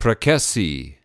Prakesi.